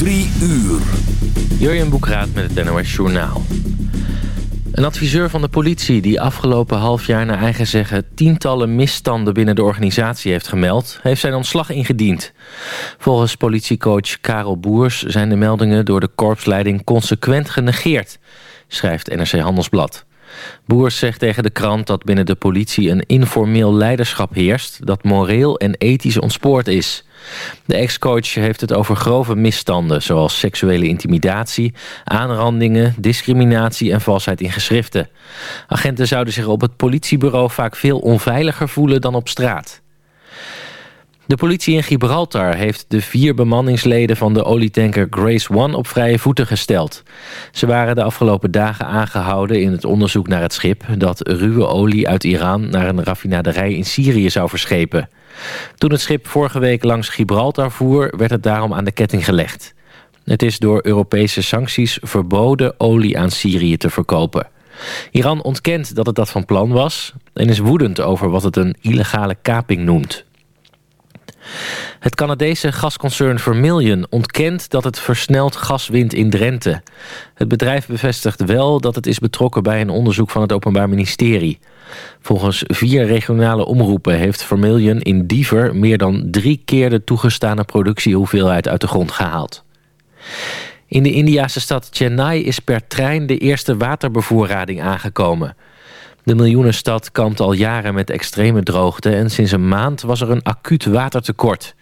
Drie uur. Jurjen Boekraat met het NOS Journaal. Een adviseur van de politie die afgelopen half jaar naar eigen zeggen... tientallen misstanden binnen de organisatie heeft gemeld... heeft zijn ontslag ingediend. Volgens politiecoach Karel Boers zijn de meldingen... door de korpsleiding consequent genegeerd, schrijft NRC Handelsblad. Boers zegt tegen de krant dat binnen de politie een informeel leiderschap heerst... dat moreel en ethisch ontspoord is... De ex-coach heeft het over grove misstanden... zoals seksuele intimidatie, aanrandingen, discriminatie en valsheid in geschriften. Agenten zouden zich op het politiebureau vaak veel onveiliger voelen dan op straat. De politie in Gibraltar heeft de vier bemanningsleden van de olietanker Grace One op vrije voeten gesteld. Ze waren de afgelopen dagen aangehouden in het onderzoek naar het schip dat ruwe olie uit Iran naar een raffinaderij in Syrië zou verschepen. Toen het schip vorige week langs Gibraltar voer werd het daarom aan de ketting gelegd. Het is door Europese sancties verboden olie aan Syrië te verkopen. Iran ontkent dat het dat van plan was en is woedend over wat het een illegale kaping noemt. Het Canadese gasconcern Vermilion ontkent dat het versneld gas wint in Drenthe. Het bedrijf bevestigt wel dat het is betrokken bij een onderzoek van het Openbaar Ministerie. Volgens vier regionale omroepen heeft Vermilion in Diever... meer dan drie keer de toegestane productiehoeveelheid uit de grond gehaald. In de Indiase stad Chennai is per trein de eerste waterbevoorrading aangekomen. De miljoenenstad kampt al jaren met extreme droogte... en sinds een maand was er een acuut watertekort.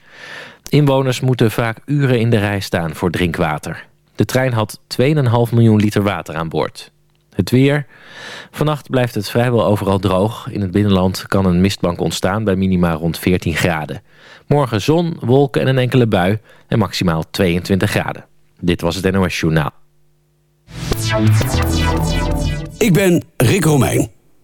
Inwoners moeten vaak uren in de rij staan voor drinkwater. De trein had 2,5 miljoen liter water aan boord. Het weer. Vannacht blijft het vrijwel overal droog. In het binnenland kan een mistbank ontstaan bij minima rond 14 graden. Morgen zon, wolken en een enkele bui en maximaal 22 graden. Dit was het NOS Journaal. Ik ben Rick Romeijn.